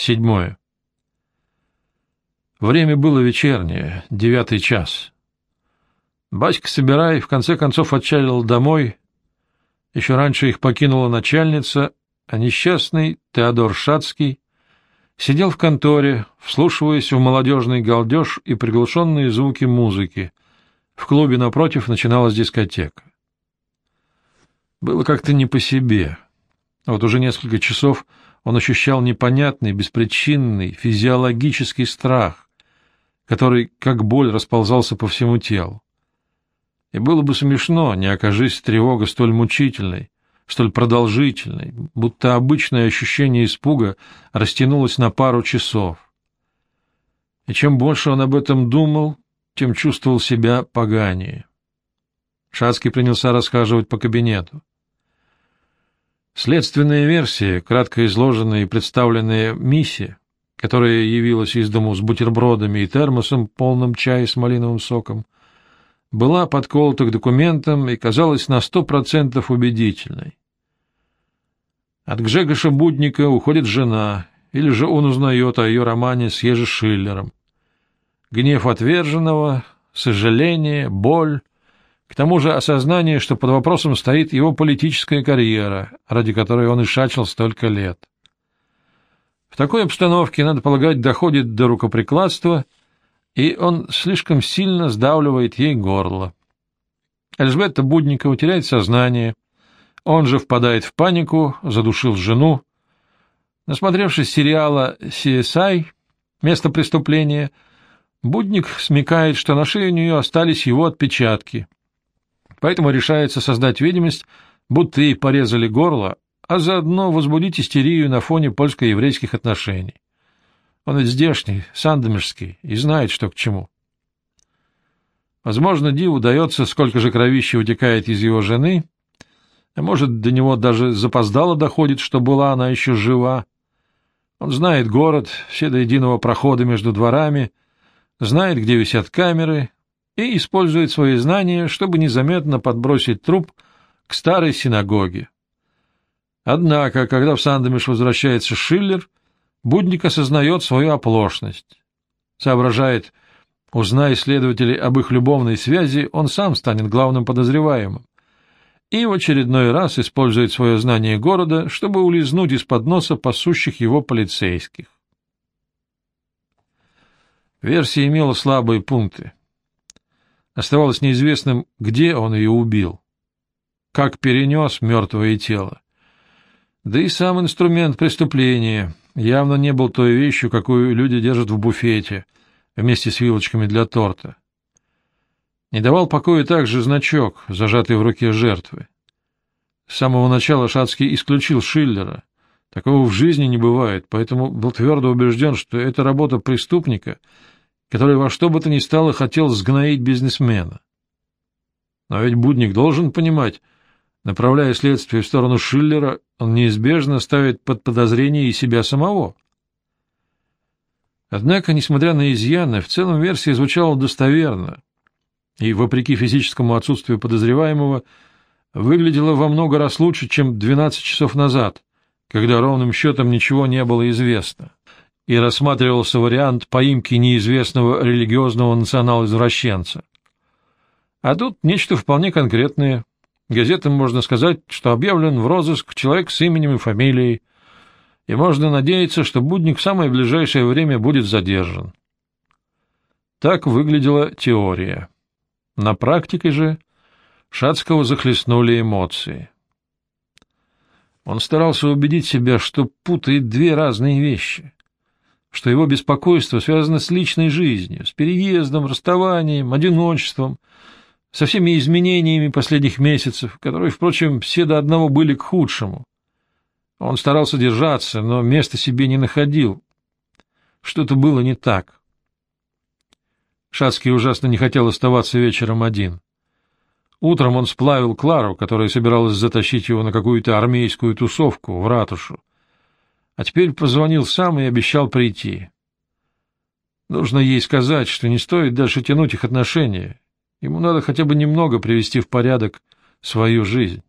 Седьмое. Время было вечернее, девятый час. Баська Собирай в конце концов отчалил домой. Еще раньше их покинула начальница, а несчастный Теодор Шацкий сидел в конторе, вслушиваясь в молодежный галдеж и приглушенные звуки музыки. В клубе напротив начиналась дискотека. Было как-то не по себе. Вот уже несколько часов он ощущал непонятный, беспричинный, физиологический страх, который, как боль, расползался по всему телу. И было бы смешно, не окажись тревога столь мучительной, столь продолжительной, будто обычное ощущение испуга растянулось на пару часов. И чем больше он об этом думал, тем чувствовал себя поганее. Шацкий принялся расхаживать по кабинету. Следственная версия, кратко изложенная и представленная миссия, которая явилась из дому с бутербродами и термосом, полным чая с малиновым соком, была подколота к документам и казалась на сто процентов убедительной. От Гжегоша Будника уходит жена, или же он узнает о ее романе с Ежи Шиллером. Гнев отверженного, сожаление, боль, к тому же осознание, что под вопросом стоит его политическая карьера, ради которой он и шачил столько лет. В такой обстановке, надо полагать, доходит до рукоприкладства, и он слишком сильно сдавливает ей горло. Эльжбета Будникова теряет сознание, он же впадает в панику, задушил жену. Насмотревшись сериала «CSI. Место преступления», Будник смекает, что на шее у нее остались его отпечатки — поэтому решается создать видимость, будто ей порезали горло, а заодно возбудить истерию на фоне польско-еврейских отношений. Он ведь здешний, сандомирский, и знает, что к чему. Возможно, Диву удается, сколько же кровища утекает из его жены, а может, до него даже запоздало доходит, что была она еще жива. Он знает город, все до единого прохода между дворами, знает, где висят камеры, и использует свои знания, чтобы незаметно подбросить труп к старой синагоге. Однако, когда в Сандомиш возвращается Шиллер, Будник осознает свою оплошность. Соображает, узнай следователи об их любовной связи, он сам станет главным подозреваемым. И в очередной раз использует свое знание города, чтобы улизнуть из-под носа пасущих его полицейских. Версия имела слабые пункты. Оставалось неизвестным, где он ее убил, как перенес мертвое тело. Да и сам инструмент преступления явно не был той вещью, какую люди держат в буфете вместе с вилочками для торта. Не давал покоя также значок, зажатый в руке жертвы. С самого начала Шацкий исключил Шиллера. Такого в жизни не бывает, поэтому был твердо убежден, что это работа преступника — который во что бы то ни стало хотел сгноить бизнесмена. Но ведь Будник должен понимать, направляя следствие в сторону Шиллера, он неизбежно ставит под подозрение и себя самого. Однако, несмотря на изъяны, в целом версия звучала достоверно, и, вопреки физическому отсутствию подозреваемого, выглядела во много раз лучше, чем 12 часов назад, когда ровным счетом ничего не было известно и рассматривался вариант поимки неизвестного религиозного национал-извращенца. А тут нечто вполне конкретное. Газетам можно сказать, что объявлен в розыск человек с именем и фамилией, и можно надеяться, что Будник в самое ближайшее время будет задержан. Так выглядела теория. На практике же Шацкого захлестнули эмоции. Он старался убедить себя, что путает две разные вещи что его беспокойство связано с личной жизнью, с переездом, расставанием, одиночеством, со всеми изменениями последних месяцев, которые, впрочем, все до одного были к худшему. Он старался держаться, но места себе не находил. Что-то было не так. Шацкий ужасно не хотел оставаться вечером один. Утром он сплавил Клару, которая собиралась затащить его на какую-то армейскую тусовку в ратушу, а теперь позвонил сам и обещал прийти. Нужно ей сказать, что не стоит дальше тянуть их отношения. Ему надо хотя бы немного привести в порядок свою жизнь.